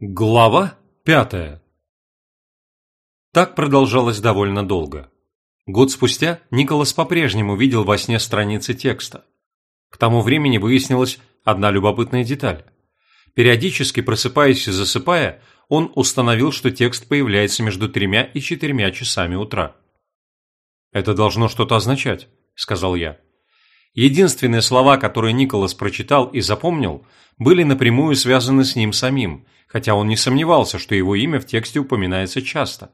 Глава пятая Так продолжалось довольно долго. Год спустя Николас по-прежнему видел во сне страницы текста. К тому времени выяснилась одна любопытная деталь. Периодически просыпаясь и засыпая, он установил, что текст появляется между тремя и четырьмя часами утра. «Это должно что-то означать», – сказал я. Единственные слова, которые Николас прочитал и запомнил, были напрямую связаны с ним самим, хотя он не сомневался, что его имя в тексте упоминается часто.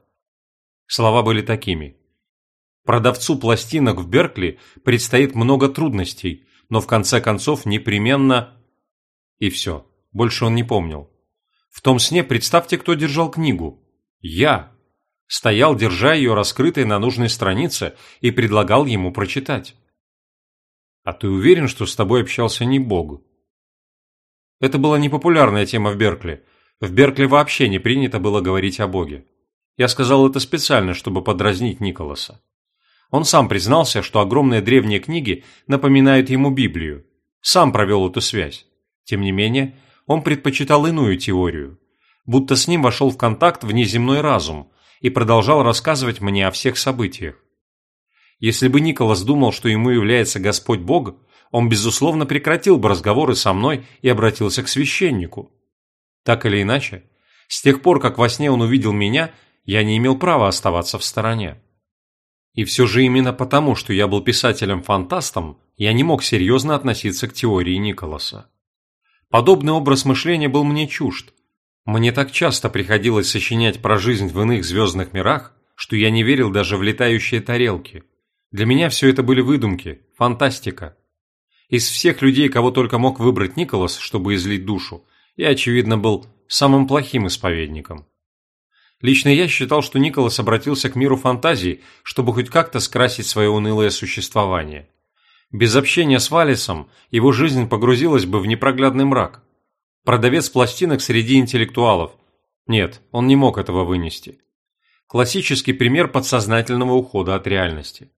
Слова были такими. Продавцу пластинок в Беркли предстоит много трудностей, но в конце концов непременно... И все, больше он не помнил. В том сне представьте, кто держал книгу. Я. Стоял, держа ее раскрытой на нужной странице и предлагал ему прочитать. А ты уверен, что с тобой общался не Бог? Это была непопулярная тема в Беркли. В Беркли вообще не принято было говорить о Боге. Я сказал это специально, чтобы подразнить Николаса. Он сам признался, что огромные древние книги напоминают ему Библию. Сам провел эту связь. Тем не менее, он предпочитал иную теорию. Будто с ним вошел в контакт внеземной разум и продолжал рассказывать мне о всех событиях. Если бы Николас думал, что ему является Господь Бог, он, безусловно, прекратил бы разговоры со мной и обратился к священнику. Так или иначе, с тех пор, как во сне он увидел меня, я не имел права оставаться в стороне. И все же именно потому, что я был писателем-фантастом, я не мог серьезно относиться к теории Николаса. Подобный образ мышления был мне чужд. Мне так часто приходилось сочинять про жизнь в иных звездных мирах, что я не верил даже в летающие тарелки – для меня все это были выдумки, фантастика. Из всех людей, кого только мог выбрать Николас, чтобы излить душу, я, очевидно, был самым плохим исповедником. Лично я считал, что Николас обратился к миру фантазий, чтобы хоть как-то скрасить свое унылое существование. Без общения с Валисом его жизнь погрузилась бы в непроглядный мрак. Продавец пластинок среди интеллектуалов. Нет, он не мог этого вынести. Классический пример подсознательного ухода от реальности.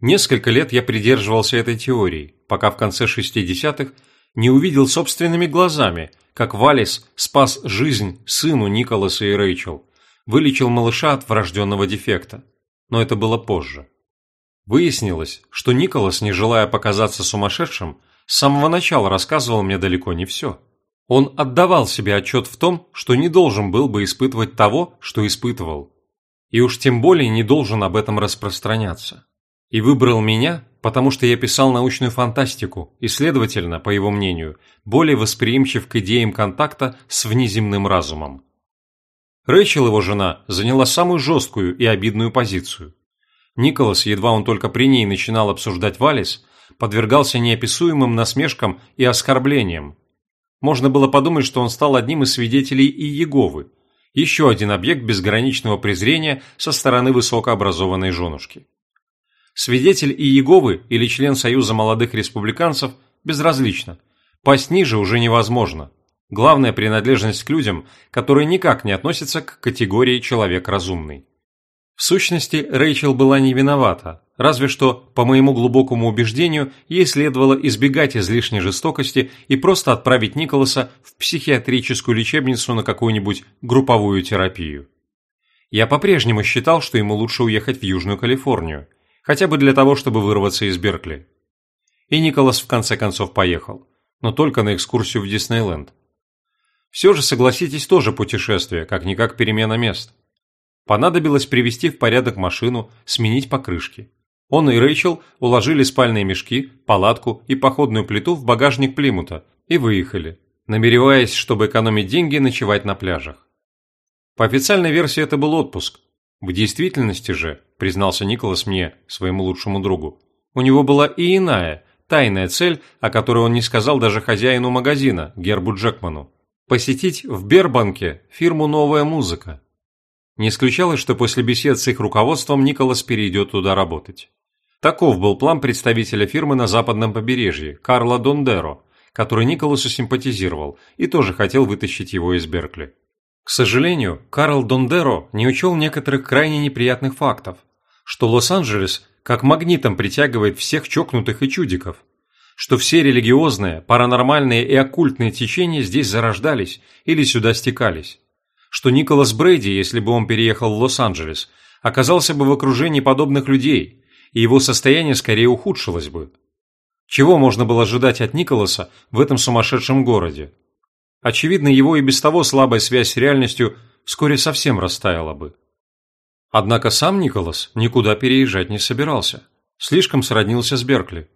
Несколько лет я придерживался этой теории, пока в конце 60-х не увидел собственными глазами, как Валис спас жизнь сыну Николаса и Рэйчел, вылечил малыша от врожденного дефекта. Но это было позже. Выяснилось, что Николас, не желая показаться сумасшедшим, с самого начала рассказывал мне далеко не все. Он отдавал себе отчет в том, что не должен был бы испытывать того, что испытывал. И уж тем более не должен об этом распространяться. И выбрал меня, потому что я писал научную фантастику и, следовательно, по его мнению, более восприимчив к идеям контакта с внеземным разумом. Рэйчел, его жена, заняла самую жесткую и обидную позицию. Николас, едва он только при ней начинал обсуждать Валис, подвергался неописуемым насмешкам и оскорблениям. Можно было подумать, что он стал одним из свидетелей Иеговы, еще один объект безграничного презрения со стороны высокообразованной женушки. Свидетель Иеговы или член Союза молодых республиканцев безразлично. Пасть ниже уже невозможно. Главная принадлежность к людям, которые никак не относятся к категории «человек разумный». В сущности, Рэйчел была не виновата, разве что, по моему глубокому убеждению, ей следовало избегать излишней жестокости и просто отправить Николаса в психиатрическую лечебницу на какую-нибудь групповую терапию. Я по-прежнему считал, что ему лучше уехать в Южную Калифорнию – хотя бы для того, чтобы вырваться из Беркли. И Николас в конце концов поехал, но только на экскурсию в Диснейленд. Все же, согласитесь, тоже путешествие, как-никак перемена мест. Понадобилось привести в порядок машину, сменить покрышки. Он и Рэйчел уложили спальные мешки, палатку и походную плиту в багажник Плимута и выехали, намереваясь, чтобы экономить деньги, ночевать на пляжах. По официальной версии это был отпуск, в действительности же, признался Николас мне, своему лучшему другу, у него была и иная, тайная цель, о которой он не сказал даже хозяину магазина, Гербу Джекману. Посетить в Бербанке фирму «Новая музыка». Не исключалось, что после бесед с их руководством Николас перейдет туда работать. Таков был план представителя фирмы на западном побережье, Карла Дондеро, который Николасу симпатизировал и тоже хотел вытащить его из Беркли. К сожалению, Карл Дондеро не учел некоторых крайне неприятных фактов, что Лос-Анджелес как магнитом притягивает всех чокнутых и чудиков. что все религиозные, паранормальные и оккультные течения здесь зарождались или сюда стекались, что Николас Брейди, если бы он переехал в Лос-Анджелес, оказался бы в окружении подобных людей, и его состояние скорее ухудшилось бы. Чего можно было ожидать от Николаса в этом сумасшедшем городе? Очевидно, его и без того слабая связь с реальностью вскоре совсем растаяла бы. Однако сам Николас никуда переезжать не собирался. Слишком сроднился с Беркли.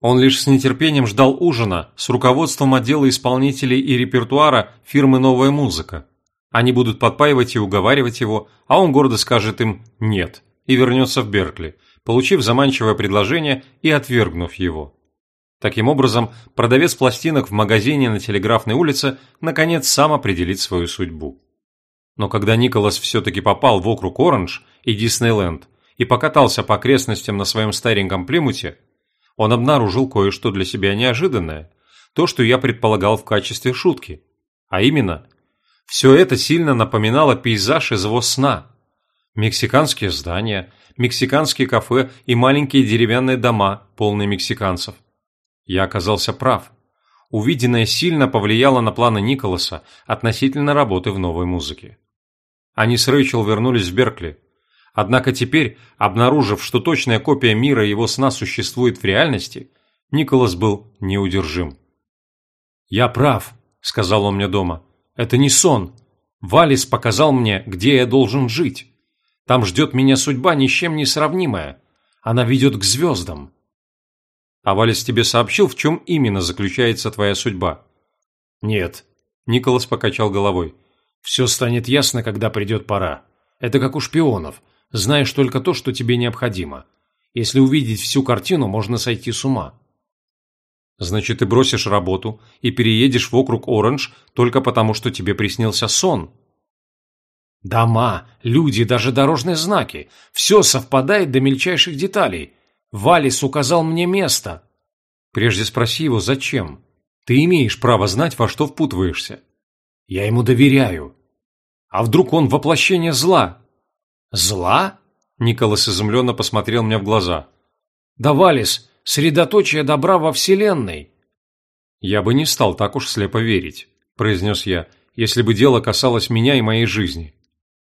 Он лишь с нетерпением ждал ужина с руководством отдела исполнителей и репертуара фирмы «Новая музыка». Они будут подпаивать и уговаривать его, а он гордо скажет им «нет» и вернется в Беркли, получив заманчивое предложение и отвергнув его. Таким образом, продавец пластинок в магазине на Телеграфной улице наконец сам определит свою судьбу. Но когда Николас все-таки попал в округ Оранж и Диснейленд и покатался по окрестностям на своем стареньком Плимуте, он обнаружил кое-что для себя неожиданное, то, что я предполагал в качестве шутки. А именно, все это сильно напоминало пейзаж из его сна. Мексиканские здания, мексиканские кафе и маленькие деревянные дома, полные мексиканцев. Я оказался прав. Увиденное сильно повлияло на планы Николаса относительно работы в новой музыке. Они с Рэйчел вернулись в Беркли. Однако теперь, обнаружив, что точная копия мира его сна существует в реальности, Николас был неудержим. «Я прав», — сказал он мне дома. «Это не сон. Валис показал мне, где я должен жить. Там ждет меня судьба ни с чем не сравнимая. Она ведет к звездам». «А Валис тебе сообщил, в чем именно заключается твоя судьба?» «Нет», — Николас покачал головой. Все станет ясно, когда придет пора. Это как у шпионов. Знаешь только то, что тебе необходимо. Если увидеть всю картину, можно сойти с ума. Значит, ты бросишь работу и переедешь в округ Оранж только потому, что тебе приснился сон. Дома, люди, даже дорожные знаки. Все совпадает до мельчайших деталей. Валис указал мне место. Прежде спроси его, зачем? Ты имеешь право знать, во что впутываешься. Я ему доверяю. А вдруг он воплощение зла? Зла? Николас изумленно посмотрел мне в глаза. Да, Валис, средоточие добра во Вселенной. Я бы не стал так уж слепо верить, произнес я, если бы дело касалось меня и моей жизни.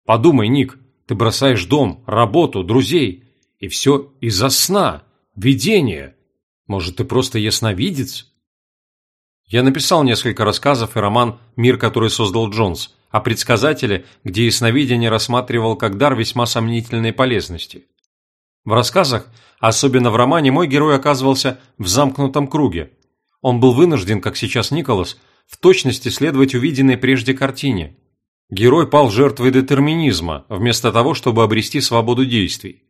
Подумай, Ник, ты бросаешь дом, работу, друзей, и все из-за сна, видения. Может, ты просто ясновидец? Я написал несколько рассказов и роман «Мир, который создал Джонс», о предсказателе, где ясновидение рассматривал как дар весьма сомнительной полезности. В рассказах, особенно в романе, мой герой оказывался в замкнутом круге. Он был вынужден, как сейчас Николас, в точности следовать увиденной прежде картине. Герой пал жертвой детерминизма, вместо того, чтобы обрести свободу действий.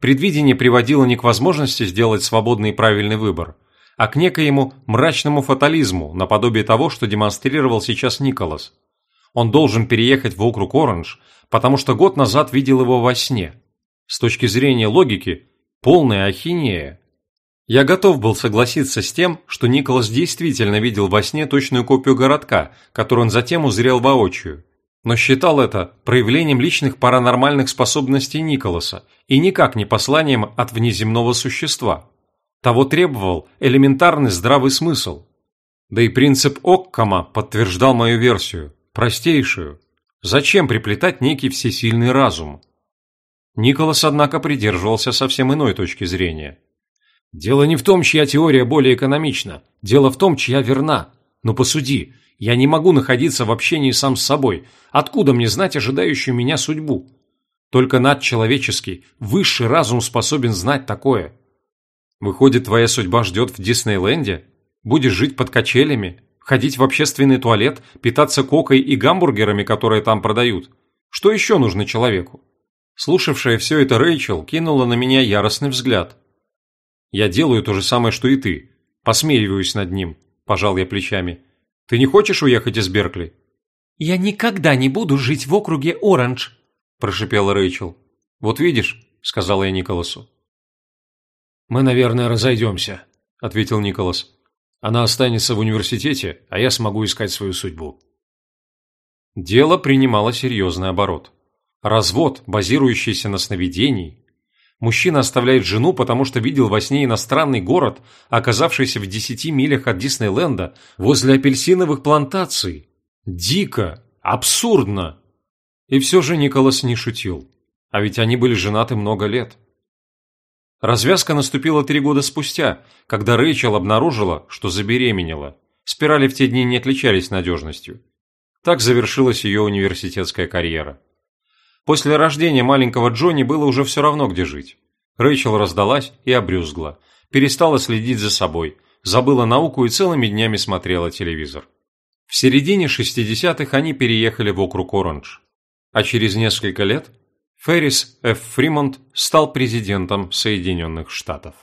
Предвидение приводило не к возможности сделать свободный и правильный выбор – а к некоему мрачному фатализму, наподобие того, что демонстрировал сейчас Николас. Он должен переехать в округ Оранж, потому что год назад видел его во сне. С точки зрения логики, полная ахинея. Я готов был согласиться с тем, что Николас действительно видел во сне точную копию городка, который он затем узрел воочию. Но считал это проявлением личных паранормальных способностей Николаса и никак не посланием от внеземного существа. Того требовал элементарный здравый смысл. Да и принцип Оккама подтверждал мою версию, простейшую. Зачем приплетать некий всесильный разум? Николас, однако, придерживался совсем иной точки зрения. «Дело не в том, чья теория более экономична. Дело в том, чья верна. Но посуди, я не могу находиться в общении сам с собой. Откуда мне знать ожидающую меня судьбу? Только надчеловеческий, высший разум способен знать такое. Выходит, твоя судьба ждет в Диснейленде? Будешь жить под качелями, ходить в общественный туалет, питаться кокой и гамбургерами, которые там продают? Что еще нужно человеку? Слушавшая все это Рэйчел кинула на меня яростный взгляд. «Я делаю то же самое, что и ты. Посмеиваюсь над ним», – пожал я плечами. «Ты не хочешь уехать из Беркли?» «Я никогда не буду жить в округе Оранж», – прошипела Рэйчел. «Вот видишь», – сказала я Николасу. «Мы, наверное, разойдемся», – ответил Николас. «Она останется в университете, а я смогу искать свою судьбу». Дело принимало серьезный оборот. Развод, базирующийся на сновидении. Мужчина оставляет жену, потому что видел во сне иностранный город, оказавшийся в десяти милях от Диснейленда, возле апельсиновых плантаций. Дико, абсурдно. И все же Николас не шутил. А ведь они были женаты много лет. Развязка наступила три года спустя, когда Рэйчел обнаружила, что забеременела. Спирали в те дни не отличались надежностью. Так завершилась ее университетская карьера. После рождения маленького Джонни было уже все равно, где жить. Рэйчел раздалась и обрюзгла, перестала следить за собой, забыла науку и целыми днями смотрела телевизор. В середине 60-х они переехали в округ Оранж. А через несколько лет Феррис Ф. Фримонт стал президентом Соединенных Штатов.